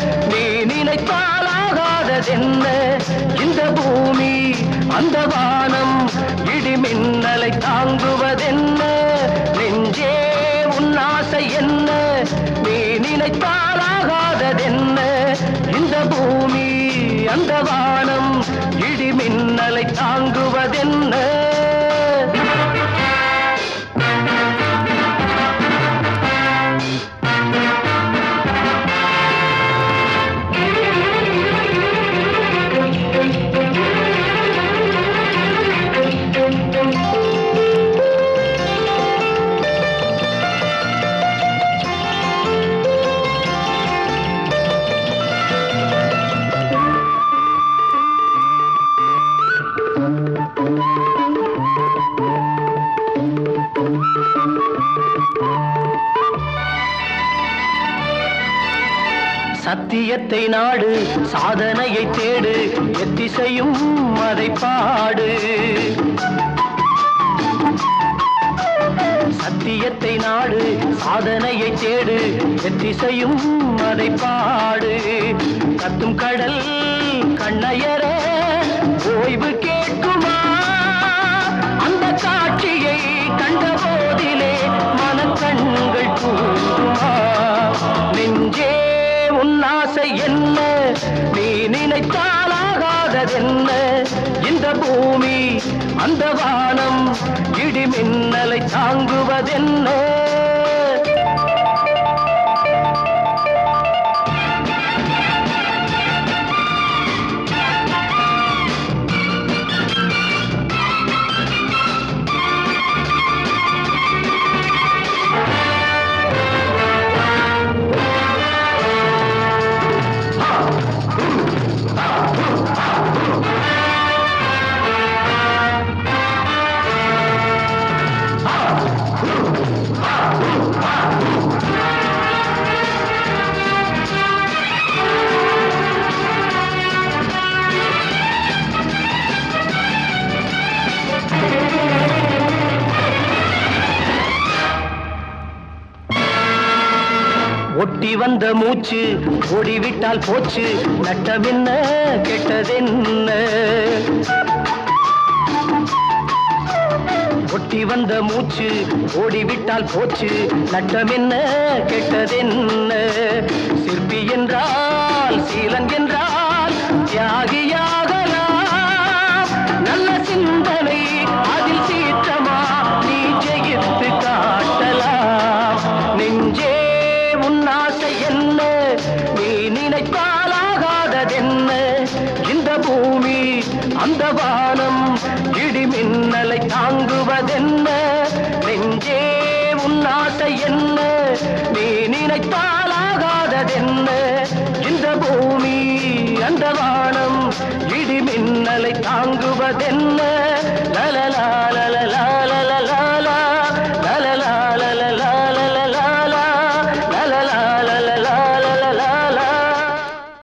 நீ நினைத்தாலாகாததென்ன இந்த பூமி அந்த வானம் இடிமின்னலை தாங்குவதென்ன? நெஞ்சே உன்னாசை என்ன? நீ நினைத்தாலாகாததென்ன இந்த பூமி சத்தியத்தை நாடு சாதனையை தேடு எத்திசையும் அதை பாடு. சத்தியத்தை நாடு சாதனையை தேடு எத்திசையும் அதை பாடு. கத்தும் கடல் கண்ணையரே ஓய்வு கேட்குமா? நீ நினைத்தாலாகாததென்ன இந்த பூமி அந்த வானம் இடி மின்னலை தாங்குவதென்ன? ஒட்டி வந்த மூச்சு ஓடிவிட்டால் போச்சு. நட்டமென்ன கெட்டதென்ன? ஒட்டி வந்த மூச்சு ஓடிவிட்டால் போச்சு. நட்டமென்ன கெட்டதென்ன? சிற்பி என்றால் சீலன் என்றால் தியாகியாகலாம் அந்த வானம் இடிமின்னலை தாங்குவதென்ன? நெஞ்சே உன் என்ன? நீ நினைத்தாலாகாததென்ன? இந்த பூமி அந்த வானம் இடிமின்னலை தாங்குவதென்ன? லலலா